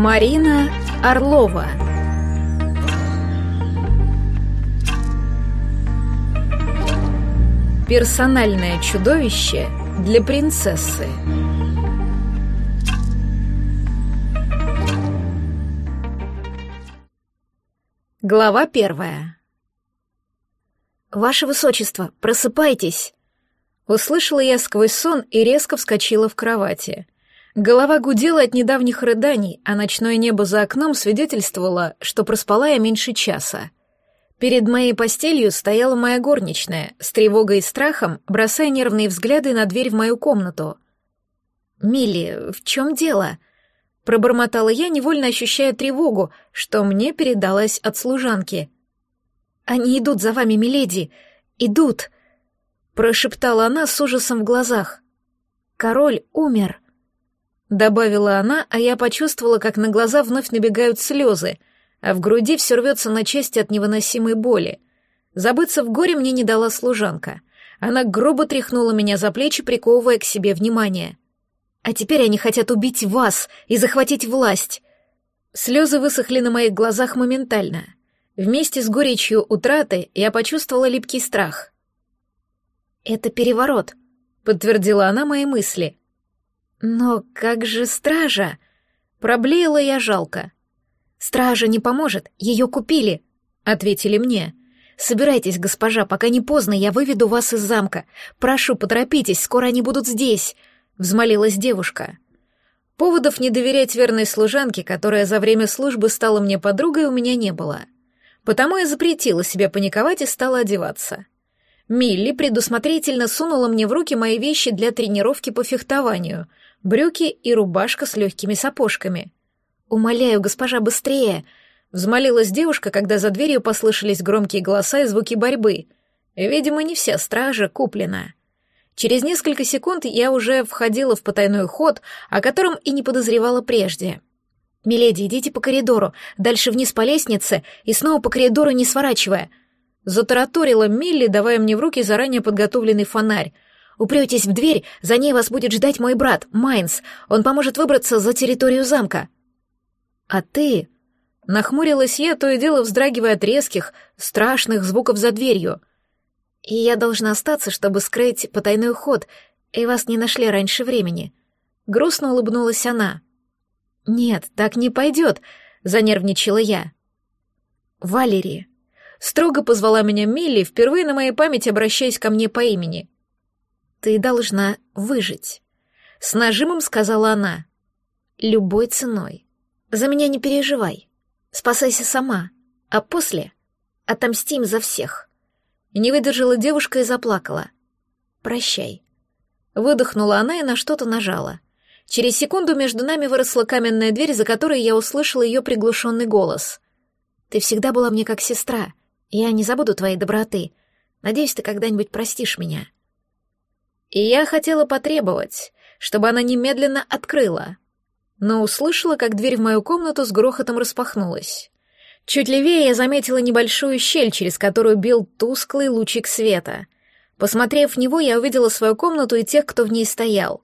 Марина Орлова. Персональное чудовище для принцессы. Глава первая. «Ваше Высочество, просыпайтесь!» Услышала я сквозь сон и резко вскочила в кровати — Голова гудела от недавних рыданий, а ночное небо за окном свидетельствовало, что проспала я меньше часа. Перед моей постелью стояла моя горничная, с тревогой и страхом, бросая нервные взгляды на дверь в мою комнату. «Милли, в чем дело?» Пробормотала я, невольно ощущая тревогу, что мне передалась от служанки. «Они идут за вами, миледи! Идут!» Прошептала она с ужасом в глазах. «Король умер!» Добавила она, а я почувствовала, как на глаза вновь набегают слезы, а в груди все рвется на части от невыносимой боли. Забыться в горе мне не дала служанка. Она грубо тряхнула меня за плечи, приковывая к себе внимание. «А теперь они хотят убить вас и захватить власть!» Слезы высохли на моих глазах моментально. Вместе с горечью утраты я почувствовала липкий страх. «Это переворот», — подтвердила она мои мысли. «Но как же стража?» Проблеяла я жалко. «Стража не поможет, ее купили», — ответили мне. «Собирайтесь, госпожа, пока не поздно, я выведу вас из замка. Прошу, поторопитесь, скоро они будут здесь», — взмолилась девушка. Поводов не доверять верной служанке, которая за время службы стала мне подругой, у меня не было. Потому я запретила себе паниковать и стала одеваться. Милли предусмотрительно сунула мне в руки мои вещи для тренировки по фехтованию — брюки и рубашка с легкими сапожками. «Умоляю, госпожа, быстрее!» — взмолилась девушка, когда за дверью послышались громкие голоса и звуки борьбы. Видимо, не вся стража куплена. Через несколько секунд я уже входила в потайной ход, о котором и не подозревала прежде. «Миледи, идите по коридору, дальше вниз по лестнице и снова по коридору не сворачивая», — затараторила Милли, давая мне в руки заранее подготовленный фонарь — Упретесь в дверь, за ней вас будет ждать мой брат, Майнс. Он поможет выбраться за территорию замка». «А ты...» Нахмурилась я, то и дело вздрагивая от резких, страшных звуков за дверью. «И я должна остаться, чтобы скрыть потайной ход, и вас не нашли раньше времени». Грустно улыбнулась она. «Нет, так не пойдет», — занервничала я. «Валерия». Строго позвала меня Милли, впервые на моей памяти обращаясь ко мне по имени. Ты должна выжить. С нажимом сказала она. Любой ценой. За меня не переживай. Спасайся сама. А после отомстим за всех. не выдержала девушка и заплакала. Прощай. Выдохнула она и на что-то нажала. Через секунду между нами выросла каменная дверь, за которой я услышала ее приглушенный голос. «Ты всегда была мне как сестра. Я не забуду твоей доброты. Надеюсь, ты когда-нибудь простишь меня». И я хотела потребовать, чтобы она немедленно открыла, но услышала, как дверь в мою комнату с грохотом распахнулась. Чуть левее я заметила небольшую щель, через которую бил тусклый лучик света. Посмотрев в него, я увидела свою комнату и тех, кто в ней стоял.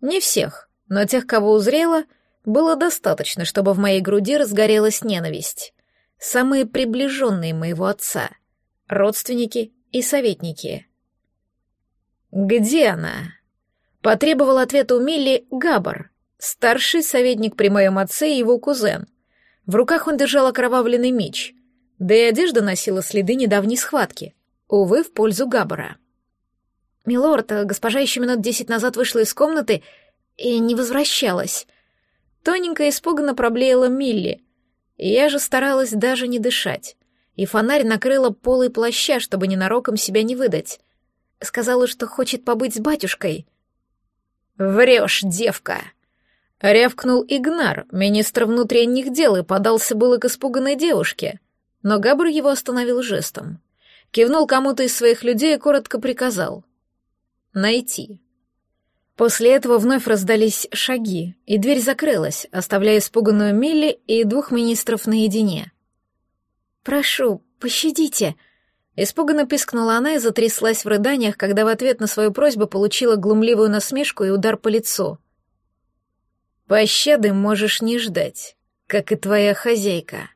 Не всех, но тех, кого узрела, было достаточно, чтобы в моей груди разгорелась ненависть. Самые приближенные моего отца, родственники и советники — «Где она?» Потребовал ответа у Милли Габар, старший советник при моем отце и его кузен. В руках он держал окровавленный меч, да и одежда носила следы недавней схватки, увы, в пользу Габбара. «Милорд, госпожа еще минут десять назад вышла из комнаты и не возвращалась». Тоненько испуганно проблеяла Милли, я же старалась даже не дышать, и фонарь накрыла полой плаща, чтобы ненароком себя не выдать. Сказала, что хочет побыть с батюшкой. «Врешь, девка!» Рявкнул Игнар, министр внутренних дел, и подался было к испуганной девушке. Но Габр его остановил жестом. Кивнул кому-то из своих людей и коротко приказал. «Найти». После этого вновь раздались шаги, и дверь закрылась, оставляя испуганную Милли и двух министров наедине. «Прошу, пощадите», Испуганно пискнула она и затряслась в рыданиях, когда в ответ на свою просьбу получила глумливую насмешку и удар по лицу. Пощады можешь не ждать, как и твоя хозяйка.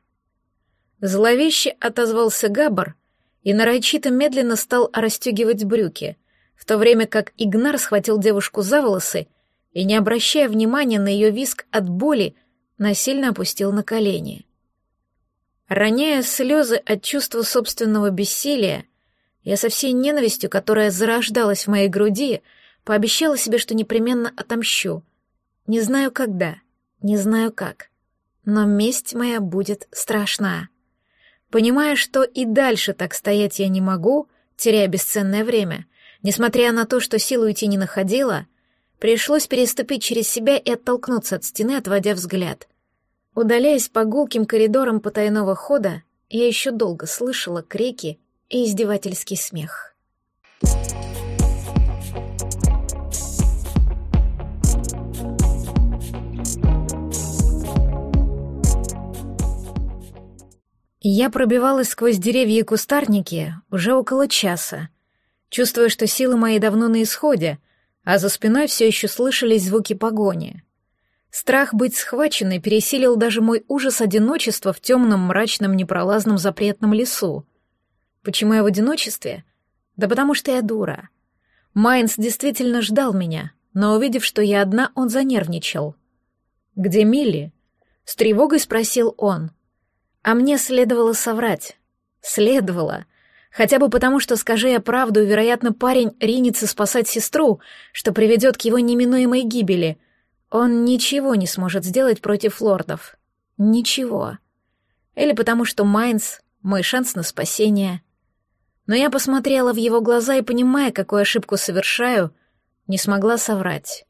Зловеще отозвался Габар и нарочито медленно стал расстегивать брюки, в то время как Игнар схватил девушку за волосы и, не обращая внимания на ее виск от боли, насильно опустил на колени. Роняя слезы от чувства собственного бессилия, я со всей ненавистью, которая зарождалась в моей груди, пообещала себе, что непременно отомщу. Не знаю когда, не знаю как, но месть моя будет страшна. Понимая, что и дальше так стоять я не могу, теряя бесценное время, несмотря на то, что силы уйти не находила, пришлось переступить через себя и оттолкнуться от стены, отводя взгляд. Удаляясь по гулким коридорам потайного хода, я еще долго слышала крики и издевательский смех. Я пробивалась сквозь деревья и кустарники уже около часа, чувствуя, что силы мои давно на исходе, а за спиной все еще слышались звуки погони. Страх быть схваченной пересилил даже мой ужас одиночества в темном, мрачном, непролазном запретном лесу. Почему я в одиночестве? Да потому что я дура. Майнс действительно ждал меня, но увидев, что я одна, он занервничал. «Где Милли?» — с тревогой спросил он. А мне следовало соврать. Следовало. Хотя бы потому, что, скажи я правду, вероятно, парень ринется спасать сестру, что приведет к его неминуемой гибели — он ничего не сможет сделать против лордов. Ничего. Или потому что Майнс — мой шанс на спасение. Но я посмотрела в его глаза и, понимая, какую ошибку совершаю, не смогла соврать.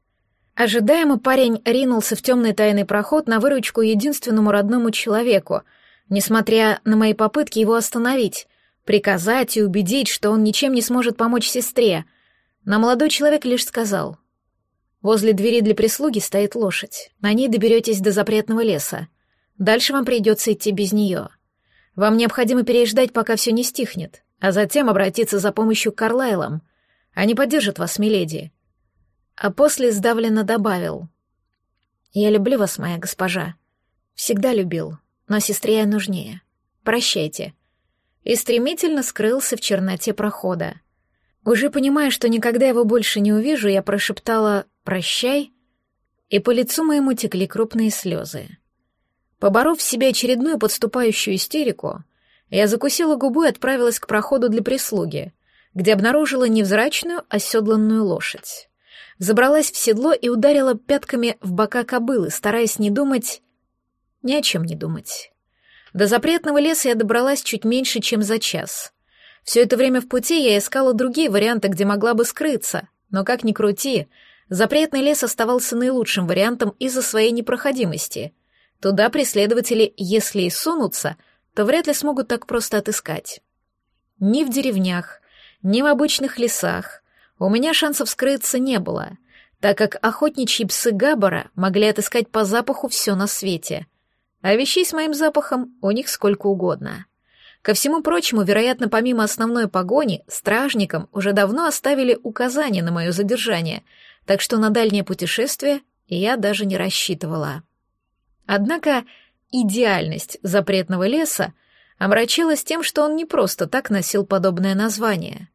Ожидаемо парень ринулся в темный тайный проход на выручку единственному родному человеку, несмотря на мои попытки его остановить, приказать и убедить, что он ничем не сможет помочь сестре. Но молодой человек лишь сказал Возле двери для прислуги стоит лошадь. На ней доберетесь до запретного леса. Дальше вам придется идти без нее. Вам необходимо переждать, пока все не стихнет, а затем обратиться за помощью к Карлайлам. Они поддержат вас, миледи. А после сдавленно добавил. «Я люблю вас, моя госпожа. Всегда любил, но сестре я нужнее. Прощайте». И стремительно скрылся в черноте прохода. Уже понимая, что никогда его больше не увижу, я прошептала «прощай», и по лицу моему текли крупные слезы. Поборов в себе очередную подступающую истерику, я закусила губу и отправилась к проходу для прислуги, где обнаружила невзрачную оседланную лошадь. Забралась в седло и ударила пятками в бока кобылы, стараясь не думать... Ни о чем не думать. До запретного леса я добралась чуть меньше, чем за час — все это время в пути я искала другие варианты, где могла бы скрыться, но как ни крути, запретный лес оставался наилучшим вариантом из-за своей непроходимости. Туда преследователи, если и сунутся, то вряд ли смогут так просто отыскать. Ни в деревнях, ни в обычных лесах у меня шансов скрыться не было, так как охотничьи псы Габбара могли отыскать по запаху все на свете, а вещей с моим запахом у них сколько угодно. Ко всему прочему, вероятно, помимо основной погони, стражникам уже давно оставили указания на мое задержание, так что на дальнее путешествие я даже не рассчитывала. Однако идеальность запретного леса омрачилась тем, что он не просто так носил подобное название.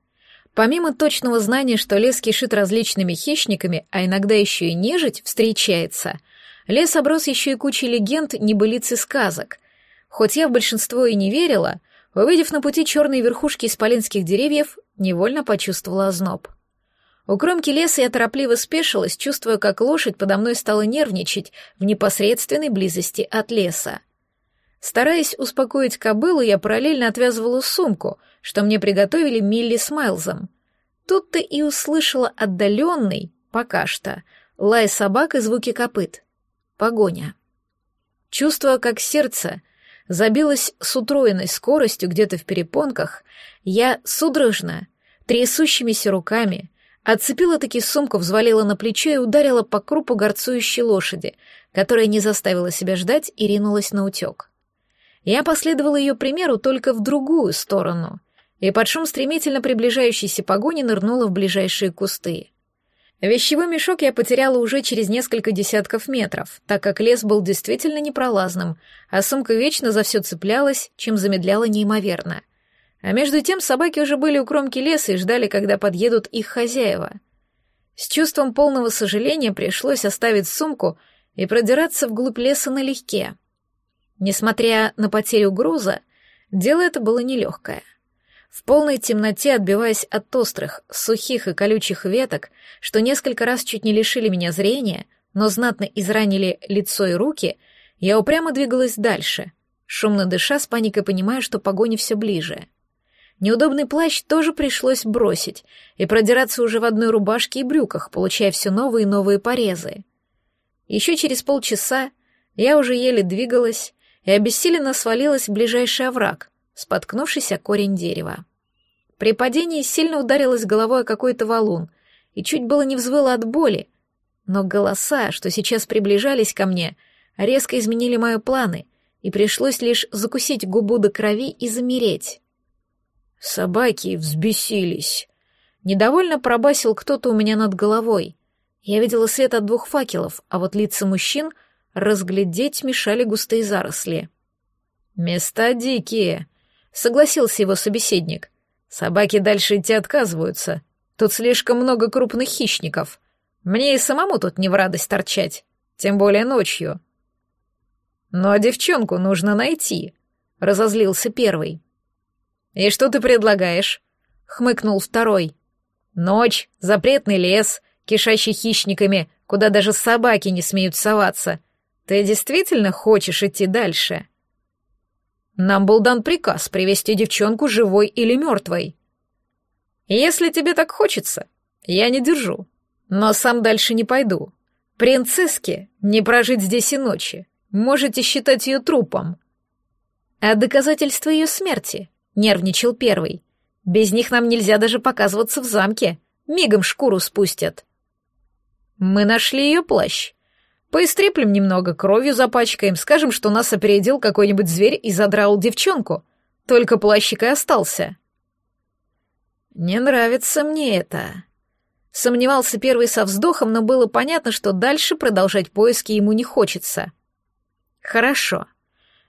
Помимо точного знания, что лес кишит различными хищниками, а иногда еще и нежить встречается, лес оброс еще и кучей легенд, небылиц и сказок. Хоть я в большинство и не верила, Увидев на пути черные верхушки исполинских деревьев, невольно почувствовала озноб. У кромки леса я торопливо спешилась, чувствуя, как лошадь подо мной стала нервничать в непосредственной близости от леса. Стараясь успокоить кобылу, я параллельно отвязывала сумку, что мне приготовили Милли с Майлзом. Тут-то и услышала отдаленный, пока что, лай собак и звуки копыт. Погоня. Чувствуя, как сердце забилась с утроенной скоростью где-то в перепонках, я судорожно, трясущимися руками, отцепила таки сумку, взвалила на плечо и ударила по крупу горцующей лошади, которая не заставила себя ждать и ринулась на утек. Я последовала ее примеру только в другую сторону, и под шум стремительно приближающейся погони нырнула в ближайшие кусты. Вещевой мешок я потеряла уже через несколько десятков метров, так как лес был действительно непролазным, а сумка вечно за все цеплялась, чем замедляла неимоверно. А между тем собаки уже были у кромки леса и ждали, когда подъедут их хозяева. С чувством полного сожаления пришлось оставить сумку и продираться вглубь леса налегке. Несмотря на потерю груза, дело это было нелегкое — в полной темноте, отбиваясь от острых, сухих и колючих веток, что несколько раз чуть не лишили меня зрения, но знатно изранили лицо и руки, я упрямо двигалась дальше, шумно дыша, с паникой понимая, что погоня все ближе. Неудобный плащ тоже пришлось бросить и продираться уже в одной рубашке и брюках, получая все новые и новые порезы. Еще через полчаса я уже еле двигалась и обессиленно свалилась в ближайший овраг — споткнувшись о корень дерева. При падении сильно ударилась головой о какой-то валун и чуть было не взвыла от боли, но голоса, что сейчас приближались ко мне, резко изменили мои планы, и пришлось лишь закусить губу до крови и замереть. Собаки взбесились. Недовольно пробасил кто-то у меня над головой. Я видела свет от двух факелов, а вот лица мужчин разглядеть мешали густые заросли. «Места дикие», согласился его собеседник. Собаки дальше идти отказываются. Тут слишком много крупных хищников. Мне и самому тут не в радость торчать, тем более ночью. Ну а девчонку нужно найти, разозлился первый. И что ты предлагаешь? хмыкнул второй. Ночь, запретный лес, кишащий хищниками, куда даже собаки не смеют соваться. Ты действительно хочешь идти дальше? Нам был дан приказ привести девчонку живой или мертвой. Если тебе так хочется, я не держу, но сам дальше не пойду. Принцесске не прожить здесь и ночи. Можете считать ее трупом. А доказательства ее смерти, нервничал первый. Без них нам нельзя даже показываться в замке. Мигом шкуру спустят. Мы нашли ее плащ. Поистреплем немного, кровью запачкаем, скажем, что нас опередил какой-нибудь зверь и задрал девчонку. Только плащик и остался. Не нравится мне это. Сомневался первый со вздохом, но было понятно, что дальше продолжать поиски ему не хочется. Хорошо.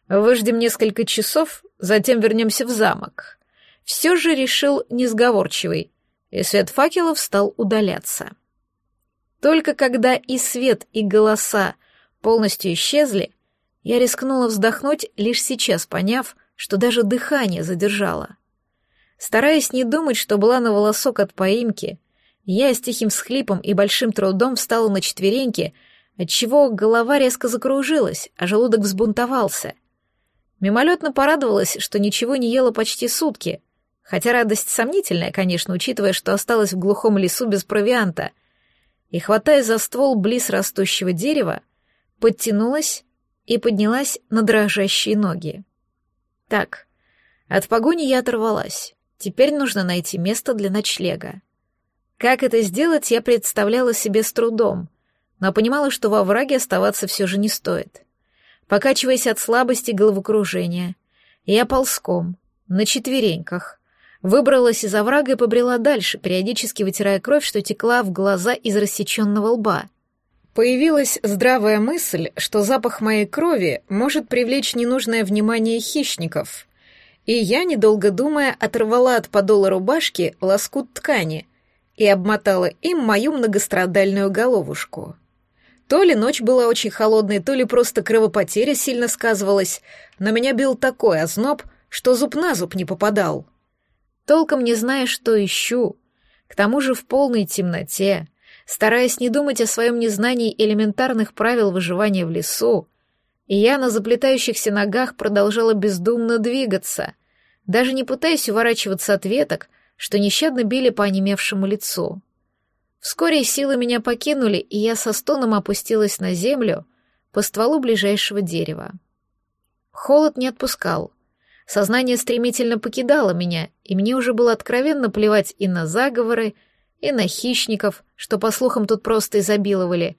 Выждем несколько часов, затем вернемся в замок. Все же решил несговорчивый, и свет факелов стал удаляться. Только когда и свет, и голоса полностью исчезли, я рискнула вздохнуть, лишь сейчас поняв, что даже дыхание задержала. Стараясь не думать, что была на волосок от поимки, я с тихим всхлипом и большим трудом встала на четвереньки, отчего голова резко закружилась, а желудок взбунтовался. Мимолетно порадовалась, что ничего не ела почти сутки, хотя радость сомнительная, конечно, учитывая, что осталась в глухом лесу без провианта — и, хватая за ствол близ растущего дерева, подтянулась и поднялась на дрожащие ноги. Так, от погони я оторвалась. Теперь нужно найти место для ночлега. Как это сделать, я представляла себе с трудом, но понимала, что во враге оставаться все же не стоит. Покачиваясь от слабости и головокружения, я ползком, на четвереньках, Выбралась из оврага и побрела дальше, периодически вытирая кровь, что текла в глаза из рассеченного лба. Появилась здравая мысль, что запах моей крови может привлечь ненужное внимание хищников. И я, недолго думая, оторвала от подола рубашки лоскут ткани и обмотала им мою многострадальную головушку. То ли ночь была очень холодной, то ли просто кровопотеря сильно сказывалась, но меня бил такой озноб, что зуб на зуб не попадал толком не зная, что ищу, к тому же в полной темноте, стараясь не думать о своем незнании элементарных правил выживания в лесу, и я на заплетающихся ногах продолжала бездумно двигаться, даже не пытаясь уворачиваться от веток, что нещадно били по онемевшему лицу. Вскоре силы меня покинули, и я со стоном опустилась на землю по стволу ближайшего дерева. Холод не отпускал, Сознание стремительно покидало меня, и мне уже было откровенно плевать и на заговоры, и на хищников, что, по слухам, тут просто изобиловали.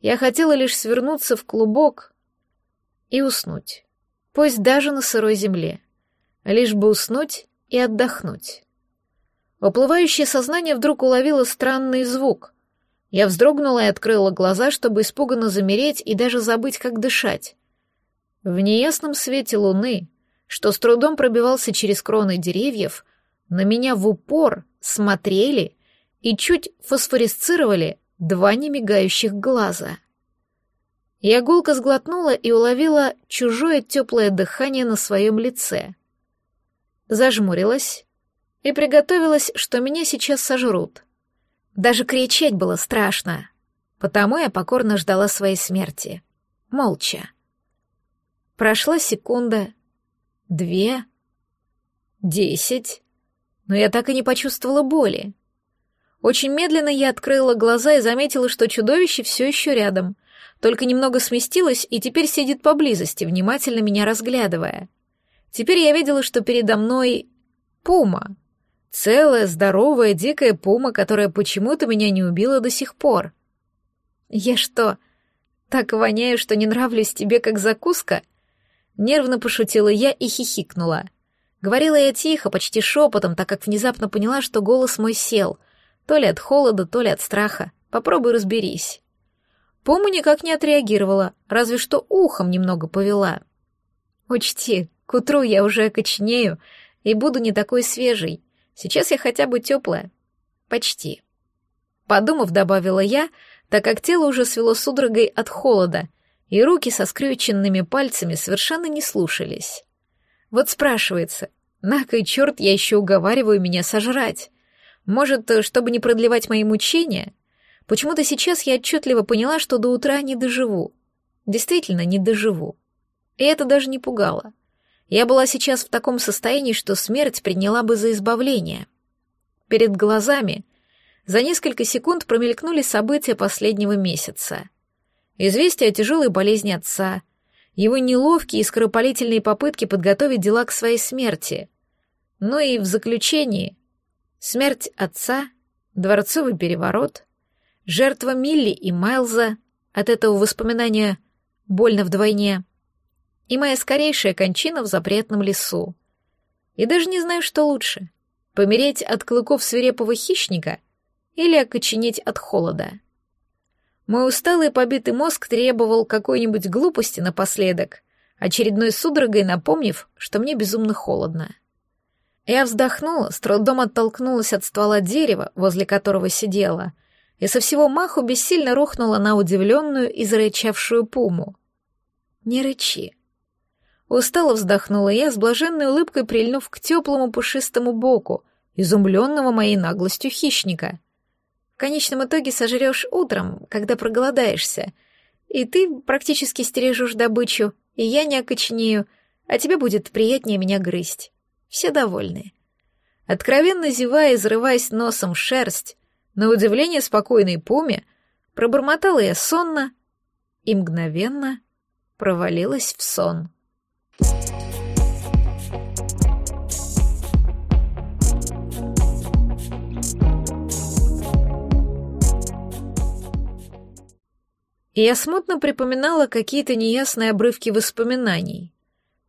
Я хотела лишь свернуться в клубок и уснуть. Пусть даже на сырой земле. Лишь бы уснуть и отдохнуть. Уплывающее сознание вдруг уловило странный звук. Я вздрогнула и открыла глаза, чтобы испуганно замереть и даже забыть, как дышать. В неясном свете луны, что с трудом пробивался через кроны деревьев, на меня в упор смотрели и чуть фосфорисцировали два немигающих глаза. Я гулко сглотнула и уловила чужое теплое дыхание на своем лице. Зажмурилась и приготовилась, что меня сейчас сожрут. Даже кричать было страшно, потому я покорно ждала своей смерти. Молча. Прошла секунда, две, десять, но я так и не почувствовала боли. Очень медленно я открыла глаза и заметила, что чудовище все еще рядом, только немного сместилось и теперь сидит поблизости, внимательно меня разглядывая. Теперь я видела, что передо мной пума. Целая, здоровая, дикая пума, которая почему-то меня не убила до сих пор. Я что, так воняю, что не нравлюсь тебе как закуска? Нервно пошутила я и хихикнула. Говорила я тихо, почти шепотом, так как внезапно поняла, что голос мой сел — то ли от холода, то ли от страха. Попробуй разберись. Пома никак не отреагировала, разве что ухом немного повела. Учти, к утру я уже окоченею и буду не такой свежей. Сейчас я хотя бы теплая. Почти. Подумав, добавила я, так как тело уже свело судорогой от холода, и руки со скрюченными пальцами совершенно не слушались. Вот спрашивается, на кой черт я еще уговариваю меня сожрать? Может, чтобы не продлевать мои мучения? Почему-то сейчас я отчетливо поняла, что до утра не доживу. Действительно, не доживу. И это даже не пугало. Я была сейчас в таком состоянии, что смерть приняла бы за избавление. Перед глазами за несколько секунд промелькнули события последнего месяца. Известие о тяжелой болезни отца, его неловкие и скоропалительные попытки подготовить дела к своей смерти. Ну и в заключении Смерть отца, дворцовый переворот, жертва Милли и Майлза, от этого воспоминания больно вдвойне, и моя скорейшая кончина в запретном лесу. И даже не знаю, что лучше — помереть от клыков свирепого хищника или окоченеть от холода. Мой усталый побитый мозг требовал какой-нибудь глупости напоследок, очередной судорогой напомнив, что мне безумно холодно. Я вздохнула, с трудом оттолкнулась от ствола дерева, возле которого сидела, и со всего маху бессильно рухнула на удивленную и зарычавшую пуму. «Не рычи». Устало вздохнула я, с блаженной улыбкой прильнув к теплому пушистому боку, изумленного моей наглостью хищника. В конечном итоге сожрешь утром, когда проголодаешься, и ты практически стережешь добычу, и я не окоченею, а тебе будет приятнее меня грызть. Все довольны. Откровенно зевая и зарываясь носом в шерсть, на удивление спокойной пуме, пробормотала я сонно и мгновенно провалилась в сон. И я смутно припоминала какие-то неясные обрывки воспоминаний.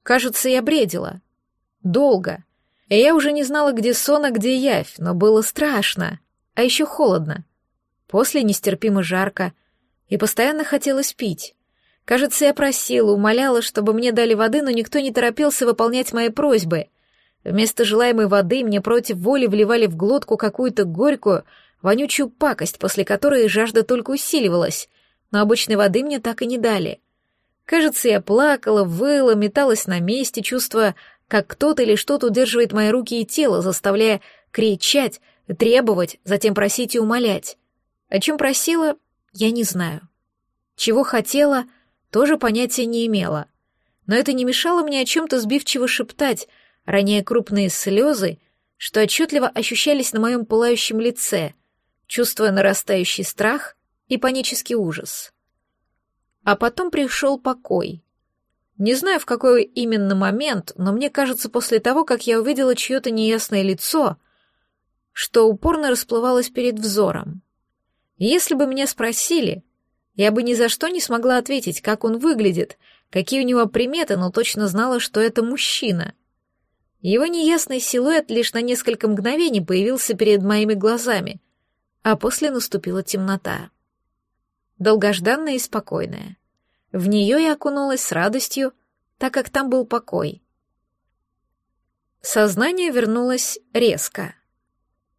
Кажется, я бредила — Долго. И я уже не знала, где сон, а где явь, но было страшно, а еще холодно. После нестерпимо жарко, и постоянно хотелось пить. Кажется, я просила, умоляла, чтобы мне дали воды, но никто не торопился выполнять мои просьбы. Вместо желаемой воды мне против воли вливали в глотку какую-то горькую, вонючую пакость, после которой жажда только усиливалась, но обычной воды мне так и не дали. Кажется, я плакала, выла, металась на месте, чувствуя как кто-то или что-то удерживает мои руки и тело, заставляя кричать, требовать, затем просить и умолять. О чем просила, я не знаю. Чего хотела, тоже понятия не имела. Но это не мешало мне о чем-то сбивчиво шептать, роняя крупные слезы, что отчетливо ощущались на моем пылающем лице, чувствуя нарастающий страх и панический ужас. А потом пришел покой — не знаю, в какой именно момент, но мне кажется, после того, как я увидела чье-то неясное лицо, что упорно расплывалось перед взором. если бы меня спросили, я бы ни за что не смогла ответить, как он выглядит, какие у него приметы, но точно знала, что это мужчина. Его неясный силуэт лишь на несколько мгновений появился перед моими глазами, а после наступила темнота. Долгожданная и спокойная. В нее я окунулась с радостью, так как там был покой. Сознание вернулось резко.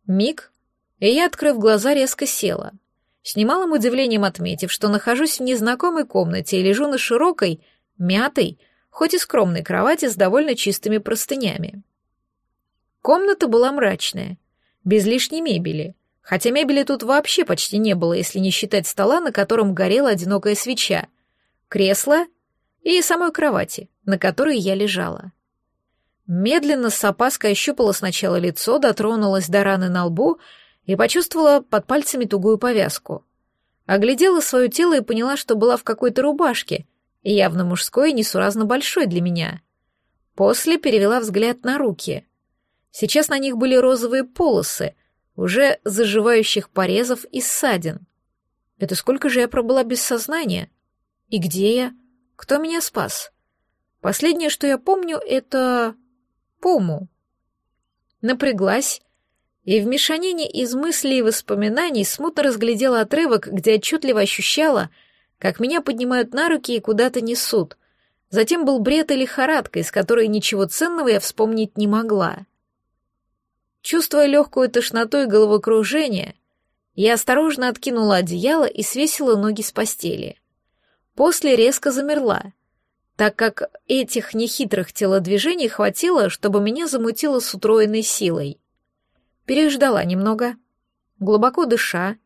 Миг, и я, открыв глаза, резко села, с немалым удивлением отметив, что нахожусь в незнакомой комнате и лежу на широкой, мятой, хоть и скромной кровати с довольно чистыми простынями. Комната была мрачная, без лишней мебели, хотя мебели тут вообще почти не было, если не считать стола, на котором горела одинокая свеча, кресла и самой кровати, на которой я лежала. Медленно с опаской ощупала сначала лицо, дотронулась до раны на лбу и почувствовала под пальцами тугую повязку. Оглядела свое тело и поняла, что была в какой-то рубашке, явно мужской и несуразно большой для меня. После перевела взгляд на руки. Сейчас на них были розовые полосы, уже заживающих порезов и ссадин. Это сколько же я пробыла без сознания? И где я? Кто меня спас? Последнее, что я помню, это... Пому. Напряглась, и в мешанине из мыслей и воспоминаний смутно разглядела отрывок, где отчетливо ощущала, как меня поднимают на руки и куда-то несут. Затем был бред и лихорадка, из которой ничего ценного я вспомнить не могла. Чувствуя легкую тошноту и головокружение, я осторожно откинула одеяло и свесила ноги с постели. После резко замерла, так как этих нехитрых телодвижений хватило, чтобы меня замутило с утроенной силой. Переждала немного, глубоко дыша,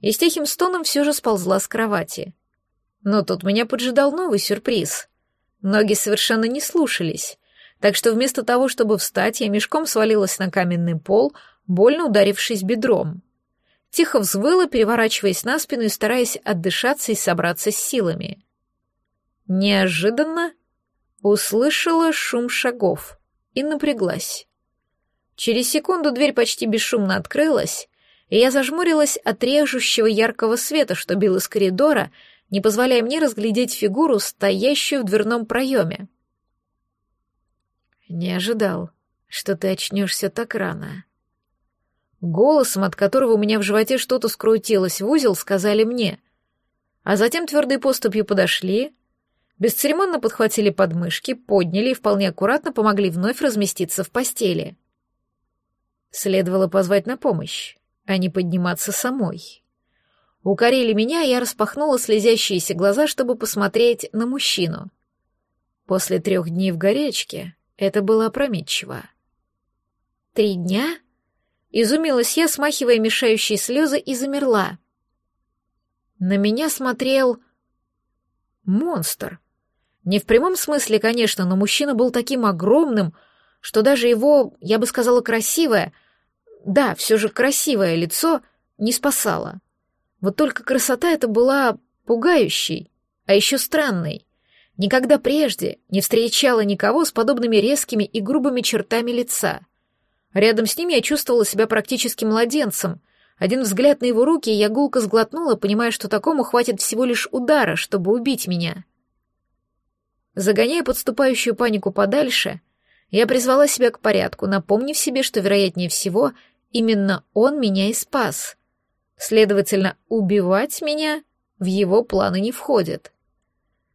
и с тихим стоном все же сползла с кровати. Но тут меня поджидал новый сюрприз. Ноги совершенно не слушались, так что вместо того, чтобы встать, я мешком свалилась на каменный пол, больно ударившись бедром. Тихо взвыла, переворачиваясь на спину и стараясь отдышаться и собраться с силами. Неожиданно услышала шум шагов и напряглась. Через секунду дверь почти бесшумно открылась, и я зажмурилась от режущего яркого света, что бил из коридора, не позволяя мне разглядеть фигуру, стоящую в дверном проеме. Не ожидал, что ты очнешься так рано. Голосом, от которого у меня в животе что-то скрутилось в узел, сказали мне. А затем твердой поступью подошли, бесцеремонно подхватили подмышки, подняли и вполне аккуратно помогли вновь разместиться в постели. Следовало позвать на помощь, а не подниматься самой. Укорили меня, я распахнула слезящиеся глаза, чтобы посмотреть на мужчину. После трех дней в горячке это было опрометчиво. «Три дня?» — изумилась я, смахивая мешающие слезы, и замерла. На меня смотрел... монстр. Не в прямом смысле, конечно, но мужчина был таким огромным, что даже его, я бы сказала, красивое, да, все же красивое лицо не спасало. Вот только красота эта была пугающей, а еще странной. Никогда прежде не встречала никого с подобными резкими и грубыми чертами лица. Рядом с ним я чувствовала себя практически младенцем. Один взгляд на его руки, и я гулко сглотнула, понимая, что такому хватит всего лишь удара, чтобы убить меня. Загоняя подступающую панику подальше, я призвала себя к порядку, напомнив себе, что, вероятнее всего, именно он меня и спас. Следовательно, убивать меня в его планы не входит.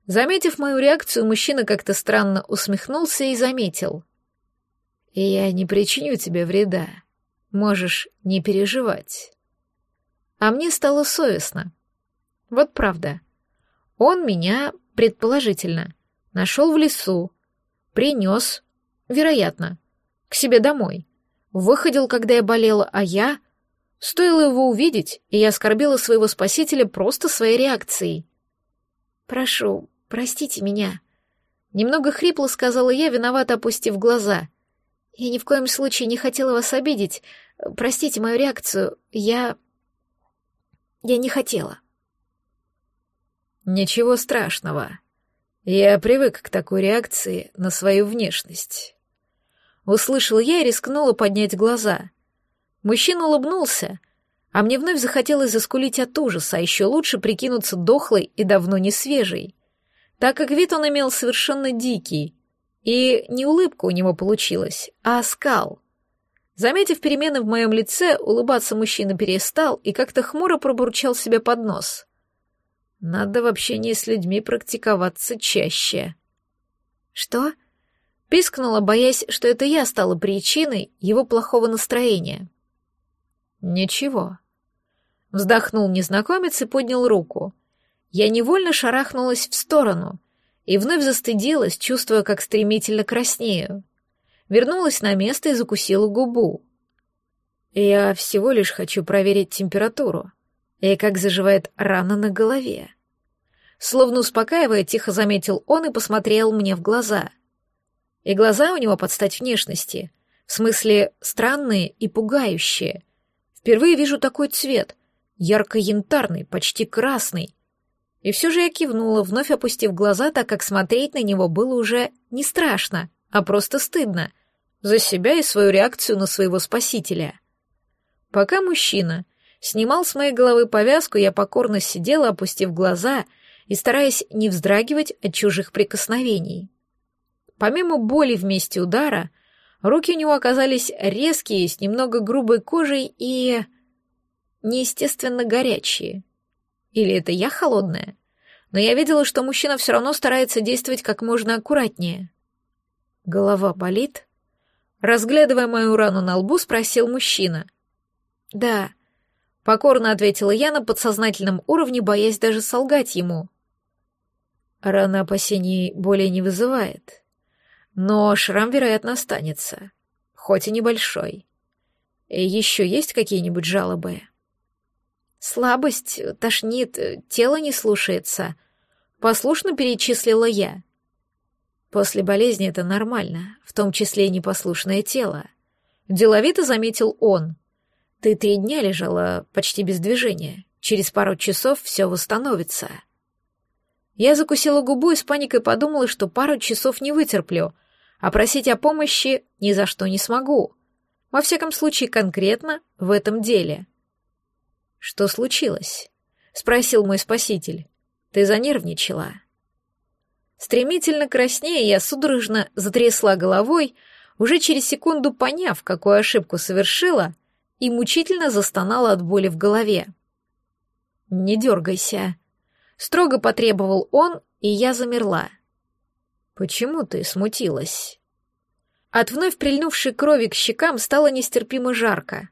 Заметив мою реакцию, мужчина как-то странно усмехнулся и заметил. «Я не причиню тебе вреда. Можешь не переживать». А мне стало совестно. Вот правда. Он меня, предположительно, нашел в лесу, принес, вероятно, к себе домой. Выходил, когда я болела, а я... Стоило его увидеть, и я оскорбила своего спасителя просто своей реакцией. «Прошу, Простите меня. Немного хрипло сказала я, виновато опустив глаза. Я ни в коем случае не хотела вас обидеть. Простите мою реакцию. Я... Я не хотела. Ничего страшного. Я привык к такой реакции на свою внешность. Услышал я и рискнула поднять глаза. Мужчина улыбнулся, а мне вновь захотелось заскулить от ужаса, а еще лучше прикинуться дохлой и давно не свежей так как вид он имел совершенно дикий, и не улыбка у него получилась, а оскал. Заметив перемены в моем лице, улыбаться мужчина перестал и как-то хмуро пробурчал себе под нос. Надо в общении с людьми практиковаться чаще. Что? Пискнула, боясь, что это я стала причиной его плохого настроения. Ничего. Вздохнул незнакомец и поднял руку. Я невольно шарахнулась в сторону и вновь застыдилась, чувствуя, как стремительно краснею вернулась на место и закусила губу. Я всего лишь хочу проверить температуру и как заживает рана на голове. Словно успокаивая, тихо заметил он и посмотрел мне в глаза. И глаза у него под стать внешности, в смысле странные и пугающие. Впервые вижу такой цвет, ярко-янтарный, почти красный. И все же я кивнула, вновь опустив глаза, так как смотреть на него было уже не страшно, а просто стыдно. За себя и свою реакцию на своего спасителя. Пока мужчина снимал с моей головы повязку, я покорно сидела, опустив глаза и стараясь не вздрагивать от чужих прикосновений. Помимо боли в месте удара, руки у него оказались резкие, с немного грубой кожей и... неестественно горячие. Или это я холодная? Но я видела, что мужчина все равно старается действовать как можно аккуратнее. Голова болит? Разглядывая мою рану на лбу, спросил мужчина. Да, покорно ответила я на подсознательном уровне, боясь даже солгать ему. Рана опасений более не вызывает. Но шрам, вероятно, останется, хоть и небольшой. И еще есть какие-нибудь жалобы? Слабость, тошнит, тело не слушается. Послушно перечислила я. После болезни это нормально, в том числе и непослушное тело. Деловито заметил он. Ты три дня лежала почти без движения. Через пару часов все восстановится. Я закусила губу и с паникой подумала, что пару часов не вытерплю, а просить о помощи ни за что не смогу. Во всяком случае, конкретно в этом деле. Что случилось? спросил мой спаситель. Ты занервничала. Стремительно краснея, я судорожно затрясла головой, уже через секунду поняв, какую ошибку совершила, и мучительно застонала от боли в голове. «Не дергайся», — строго потребовал он, и я замерла. «Почему ты смутилась?» От вновь прильнувшей крови к щекам стало нестерпимо жарко.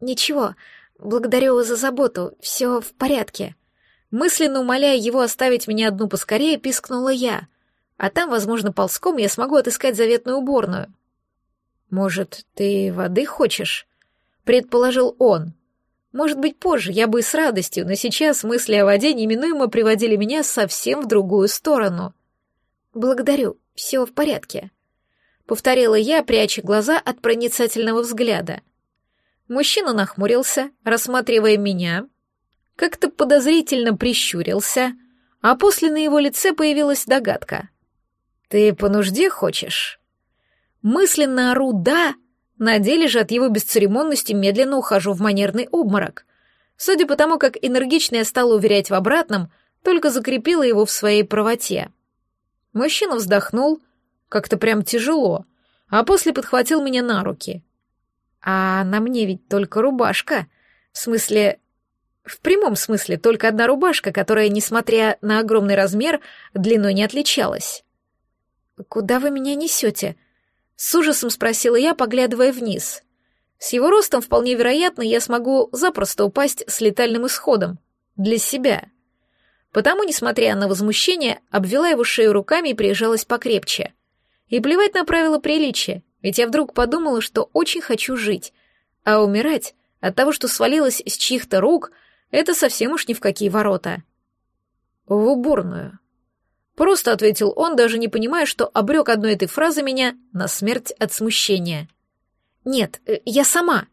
«Ничего, благодарю за заботу, все в порядке», Мысленно умоляя его оставить меня одну поскорее, пискнула я. А там, возможно, ползком я смогу отыскать заветную уборную. «Может, ты воды хочешь?» — предположил он. «Может быть, позже, я бы и с радостью, но сейчас мысли о воде неминуемо приводили меня совсем в другую сторону». «Благодарю, все в порядке», — повторила я, пряча глаза от проницательного взгляда. Мужчина нахмурился, рассматривая меня, как-то подозрительно прищурился, а после на его лице появилась догадка. «Ты по нужде хочешь?» Мысленно ору «да», на деле же от его бесцеремонности медленно ухожу в манерный обморок. Судя по тому, как энергично я стала уверять в обратном, только закрепила его в своей правоте. Мужчина вздохнул, как-то прям тяжело, а после подхватил меня на руки. А на мне ведь только рубашка, в смысле в прямом смысле только одна рубашка, которая, несмотря на огромный размер, длиной не отличалась. «Куда вы меня несете?» — с ужасом спросила я, поглядывая вниз. С его ростом вполне вероятно я смогу запросто упасть с летальным исходом. Для себя. Потому, несмотря на возмущение, обвела его шею руками и прижалась покрепче. И плевать на правила приличия, ведь я вдруг подумала, что очень хочу жить, а умирать от того, что свалилась с чьих-то рук — это совсем уж ни в какие ворота. В уборную. Просто ответил он, даже не понимая, что обрек одной этой фразы меня на смерть от смущения. «Нет, э, я сама».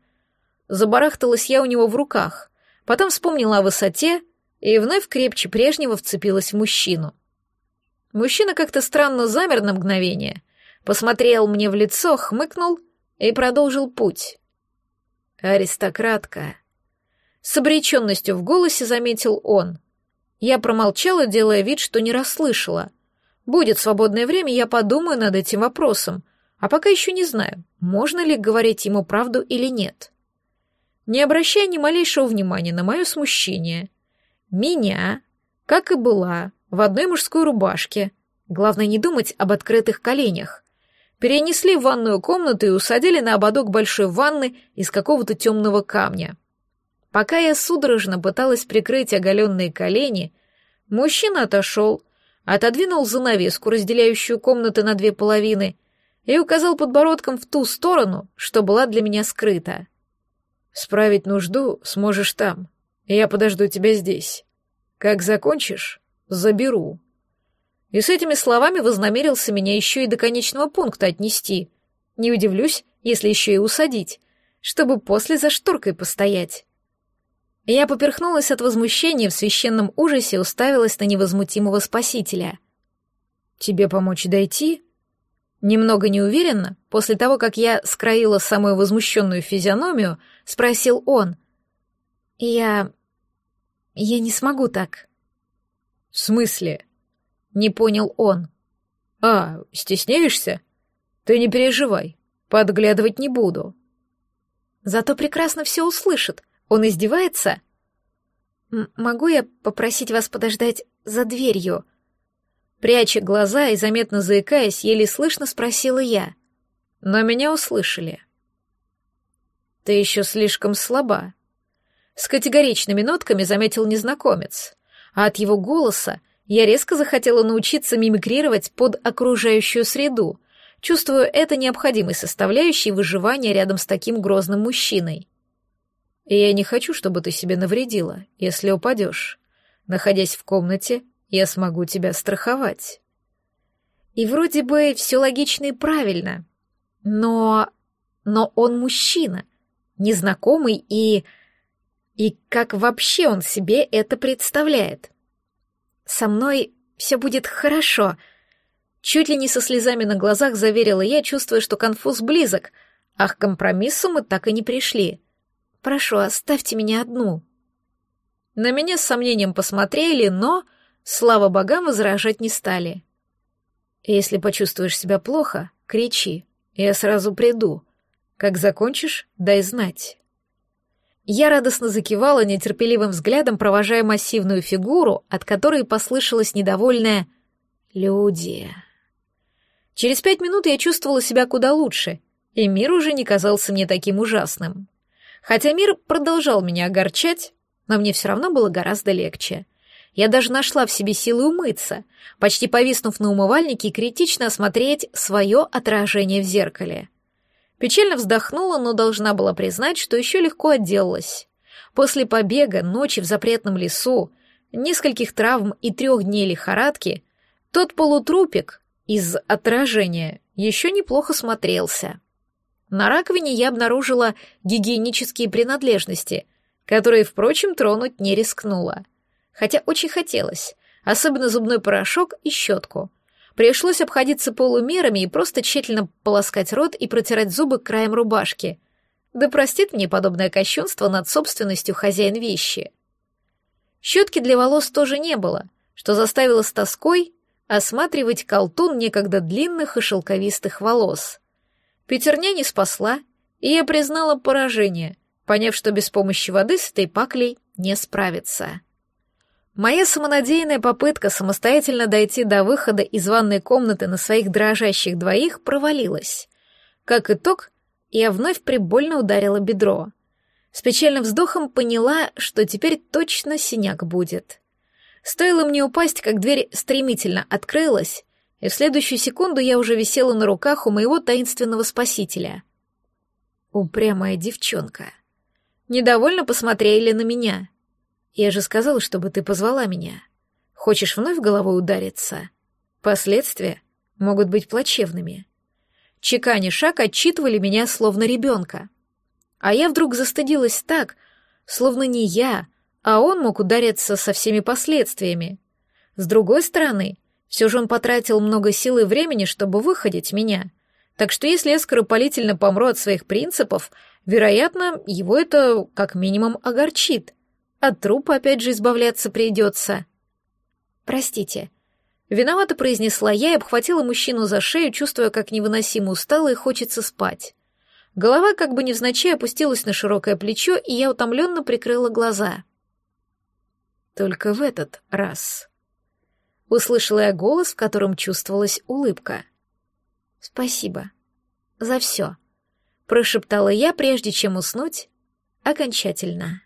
Забарахталась я у него в руках, потом вспомнила о высоте и вновь крепче прежнего вцепилась в мужчину. Мужчина как-то странно замер на мгновение, посмотрел мне в лицо, хмыкнул и продолжил путь. «Аристократка», с обреченностью в голосе заметил он. Я промолчала, делая вид, что не расслышала. Будет свободное время, я подумаю над этим вопросом. А пока еще не знаю, можно ли говорить ему правду или нет. Не обращая ни малейшего внимания на мое смущение, меня, как и была, в одной мужской рубашке, главное не думать об открытых коленях, перенесли в ванную комнату и усадили на ободок большой ванны из какого-то темного камня. Пока я судорожно пыталась прикрыть оголенные колени, мужчина отошел, отодвинул занавеску, разделяющую комнаты на две половины, и указал подбородком в ту сторону, что была для меня скрыта. «Справить нужду сможешь там. Я подожду тебя здесь. Как закончишь, заберу». И с этими словами вознамерился меня еще и до конечного пункта отнести. Не удивлюсь, если еще и усадить, чтобы после за шторкой постоять. Я поперхнулась от возмущения в священном ужасе уставилась на невозмутимого спасителя. «Тебе помочь дойти?» Немного неуверенно, после того, как я скроила самую возмущенную физиономию, спросил он. «Я... я не смогу так». «В смысле?» Не понял он. «А, стесняешься? Ты не переживай, подглядывать не буду». Зато прекрасно все услышит. Он издевается? М «Могу я попросить вас подождать за дверью?» Пряча глаза и заметно заикаясь, еле слышно спросила я. Но меня услышали. «Ты еще слишком слаба», — с категоричными нотками заметил незнакомец, а от его голоса я резко захотела научиться мимикрировать под окружающую среду, чувствуя это необходимой составляющей выживания рядом с таким грозным мужчиной. И я не хочу, чтобы ты себе навредила, если упадешь. Находясь в комнате, я смогу тебя страховать. И вроде бы все логично и правильно, но... но он мужчина, незнакомый и... и как вообще он себе это представляет? Со мной все будет хорошо. Чуть ли не со слезами на глазах заверила я, чувствуя, что конфуз близок, а к компромиссу мы так и не пришли. Прошу, оставьте меня одну. На меня с сомнением посмотрели, но, слава богам, возражать не стали. Если почувствуешь себя плохо, кричи, я сразу приду. Как закончишь, дай знать. Я радостно закивала нетерпеливым взглядом, провожая массивную фигуру, от которой послышалось недовольное «люди». Через пять минут я чувствовала себя куда лучше, и мир уже не казался мне таким ужасным. Хотя мир продолжал меня огорчать, но мне все равно было гораздо легче. Я даже нашла в себе силы умыться, почти повиснув на умывальнике и критично осмотреть свое отражение в зеркале. Печально вздохнула, но должна была признать, что еще легко отделалась. После побега, ночи в запретном лесу, нескольких травм и трех дней лихорадки, тот полутрупик из отражения еще неплохо смотрелся. На раковине я обнаружила гигиенические принадлежности, которые, впрочем, тронуть не рискнула. Хотя очень хотелось, особенно зубной порошок и щетку — Пришлось обходиться полумерами и просто тщательно полоскать рот и протирать зубы краем рубашки. Да простит мне подобное кощунство над собственностью хозяин вещи. Щетки для волос тоже не было, что заставило с тоской осматривать колтун некогда длинных и шелковистых волос. Пятерня не спасла, и я признала поражение, поняв, что без помощи воды с этой паклей не справиться. Моя самонадеянная попытка самостоятельно дойти до выхода из ванной комнаты на своих дрожащих двоих провалилась. Как итог, я вновь прибольно ударила бедро. С печальным вздохом поняла, что теперь точно синяк будет. Стоило мне упасть, как дверь стремительно открылась, и в следующую секунду я уже висела на руках у моего таинственного спасителя. Упрямая девчонка. Недовольно посмотрели на меня — я же сказал, чтобы ты позвала меня. Хочешь вновь головой удариться? Последствия могут быть плачевными. Чекани шаг отчитывали меня словно ребенка. А я вдруг застыдилась так, словно не я, а он мог удариться со всеми последствиями. С другой стороны, все же он потратил много сил и времени, чтобы выходить меня. Так что если я скоропалительно помру от своих принципов, вероятно, его это как минимум огорчит. От трупа опять же избавляться придется. Простите. Виновато произнесла я и обхватила мужчину за шею, чувствуя, как невыносимо устала и хочется спать. Голова как бы невзначай опустилась на широкое плечо, и я утомленно прикрыла глаза. Только в этот раз. Услышала я голос, в котором чувствовалась улыбка. «Спасибо. За все», — прошептала я, прежде чем уснуть окончательно.